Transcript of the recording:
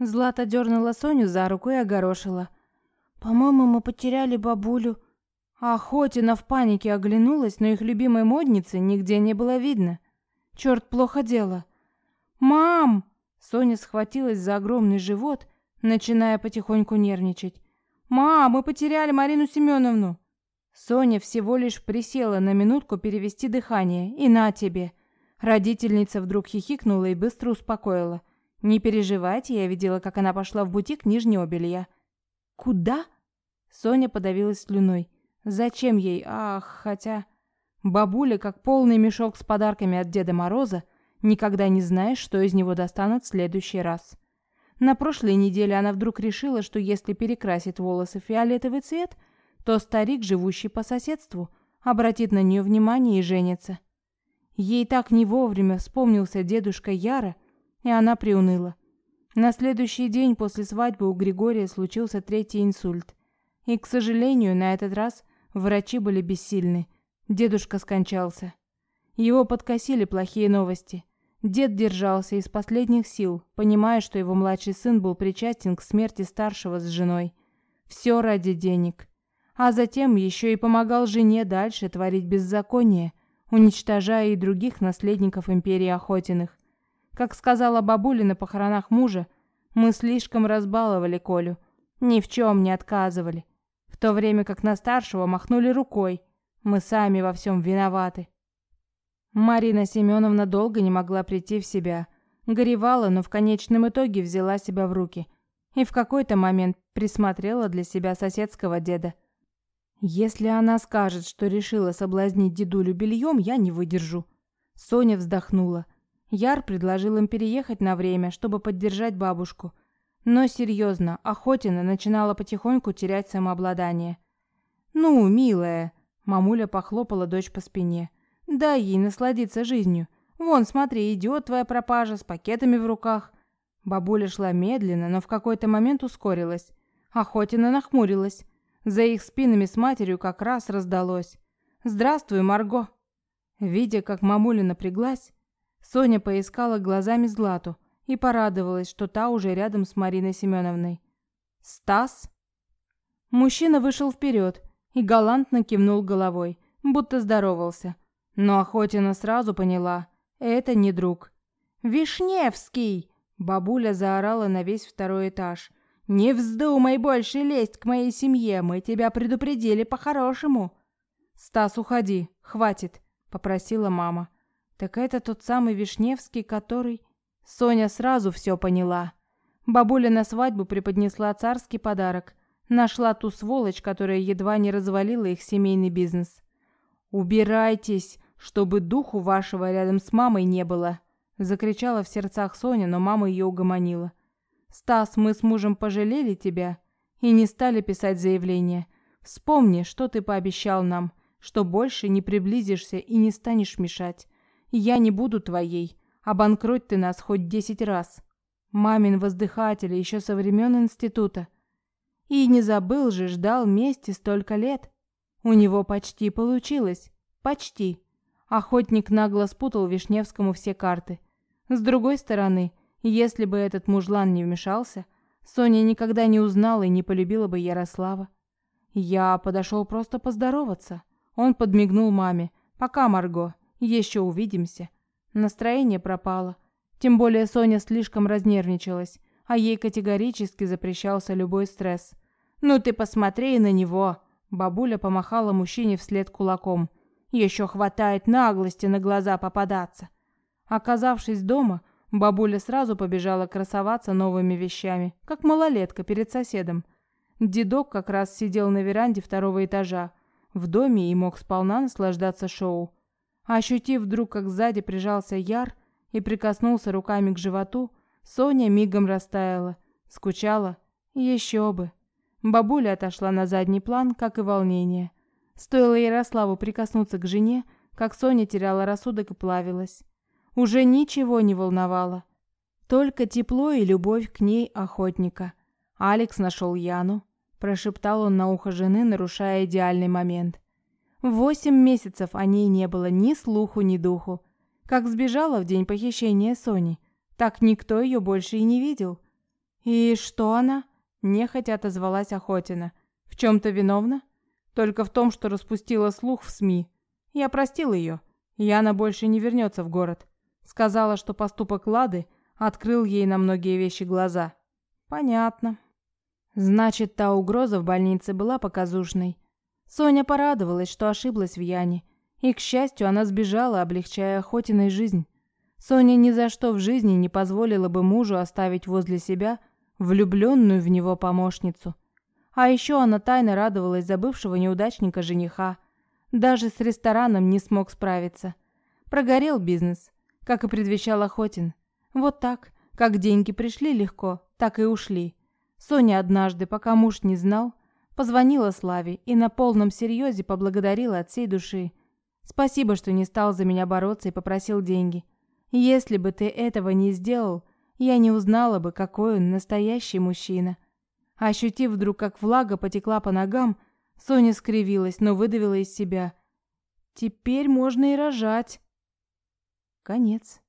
Злата дернула Соню за руку и огорошила. «По-моему, мы потеряли бабулю». Охотина в панике оглянулась, но их любимой модницы нигде не было видно. Черт, плохо дело. «Мам!» Соня схватилась за огромный живот, начиная потихоньку нервничать. «Мам, мы потеряли Марину Семеновну!» Соня всего лишь присела на минутку перевести дыхание, и на тебе. Родительница вдруг хихикнула и быстро успокоила. «Не переживайте, я видела, как она пошла в бутик нижнего белья». «Куда?» Соня подавилась слюной. «Зачем ей? Ах, хотя...» Бабуля, как полный мешок с подарками от Деда Мороза, никогда не знаешь, что из него достанут в следующий раз. На прошлой неделе она вдруг решила, что если перекрасит волосы фиолетовый цвет, то старик, живущий по соседству, обратит на нее внимание и женится. Ей так не вовремя вспомнился дедушка Яра, и она приуныла. На следующий день после свадьбы у Григория случился третий инсульт. И, к сожалению, на этот раз врачи были бессильны. Дедушка скончался. Его подкосили плохие новости. Дед держался из последних сил, понимая, что его младший сын был причастен к смерти старшего с женой. Все ради денег. А затем еще и помогал жене дальше творить беззаконие, уничтожая и других наследников империи Охотиных. Как сказала бабуля на похоронах мужа, мы слишком разбаловали Колю, ни в чем не отказывали, в то время как на старшего махнули рукой. Мы сами во всем виноваты. Марина Семеновна долго не могла прийти в себя. Горевала, но в конечном итоге взяла себя в руки. И в какой-то момент присмотрела для себя соседского деда. Если она скажет, что решила соблазнить дедулю бельем, я не выдержу. Соня вздохнула. Яр предложил им переехать на время, чтобы поддержать бабушку. Но серьезно, Охотина начинала потихоньку терять самообладание. «Ну, милая», — мамуля похлопала дочь по спине, — «дай ей насладиться жизнью. Вон, смотри, идет твоя пропажа с пакетами в руках». Бабуля шла медленно, но в какой-то момент ускорилась. Охотина нахмурилась. За их спинами с матерью как раз раздалось. «Здравствуй, Марго!» Видя, как мамуля напряглась, Соня поискала глазами Злату и порадовалась, что та уже рядом с Мариной Семеновной. «Стас?» Мужчина вышел вперед и галантно кивнул головой, будто здоровался. Но Охотина сразу поняла – это не друг. «Вишневский!» – бабуля заорала на весь второй этаж. «Не вздумай больше лезть к моей семье, мы тебя предупредили по-хорошему!» «Стас, уходи, хватит!» – попросила мама. Так это тот самый Вишневский, который... Соня сразу все поняла. Бабуля на свадьбу преподнесла царский подарок. Нашла ту сволочь, которая едва не развалила их семейный бизнес. «Убирайтесь, чтобы духу вашего рядом с мамой не было!» Закричала в сердцах Соня, но мама ее угомонила. «Стас, мы с мужем пожалели тебя и не стали писать заявление. Вспомни, что ты пообещал нам, что больше не приблизишься и не станешь мешать. Я не буду твоей. Обанкроть ты нас хоть десять раз. Мамин воздыхатель еще со времен института. И не забыл же, ждал мести столько лет. У него почти получилось. Почти. Охотник нагло спутал Вишневскому все карты. С другой стороны, если бы этот мужлан не вмешался, Соня никогда не узнала и не полюбила бы Ярослава. Я подошел просто поздороваться. Он подмигнул маме. «Пока, Марго. Еще увидимся. Настроение пропало. Тем более Соня слишком разнервничалась, а ей категорически запрещался любой стресс. «Ну ты посмотри на него!» Бабуля помахала мужчине вслед кулаком. «Еще хватает наглости на глаза попадаться!» Оказавшись дома, бабуля сразу побежала красоваться новыми вещами, как малолетка перед соседом. Дедок как раз сидел на веранде второго этажа, в доме и мог сполна наслаждаться шоу. Ощутив вдруг, как сзади прижался Яр и прикоснулся руками к животу, Соня мигом растаяла, скучала. Еще бы. Бабуля отошла на задний план, как и волнение. Стоило Ярославу прикоснуться к жене, как Соня теряла рассудок и плавилась. Уже ничего не волновало. Только тепло и любовь к ней охотника. Алекс нашел Яну. Прошептал он на ухо жены, нарушая идеальный момент. Восемь месяцев о ней не было ни слуху, ни духу. Как сбежала в день похищения Сони, так никто ее больше и не видел. И что она? Нехотя отозвалась Охотина. В чем-то виновна? Только в том, что распустила слух в СМИ. Я простил ее. Яна больше не вернется в город. Сказала, что поступок Лады открыл ей на многие вещи глаза. Понятно. Значит, та угроза в больнице была показушной. Соня порадовалась, что ошиблась в Яне, и, к счастью, она сбежала, облегчая Охотиной жизнь. Соня ни за что в жизни не позволила бы мужу оставить возле себя влюбленную в него помощницу. А еще она тайно радовалась за бывшего неудачника жениха. Даже с рестораном не смог справиться. Прогорел бизнес, как и предвещал Охотин. Вот так, как деньги пришли легко, так и ушли. Соня однажды, пока муж не знал, позвонила Славе и на полном серьезе поблагодарила от всей души. Спасибо, что не стал за меня бороться и попросил деньги. Если бы ты этого не сделал, я не узнала бы, какой он настоящий мужчина. Ощутив вдруг, как влага потекла по ногам, Соня скривилась, но выдавила из себя: "Теперь можно и рожать". Конец.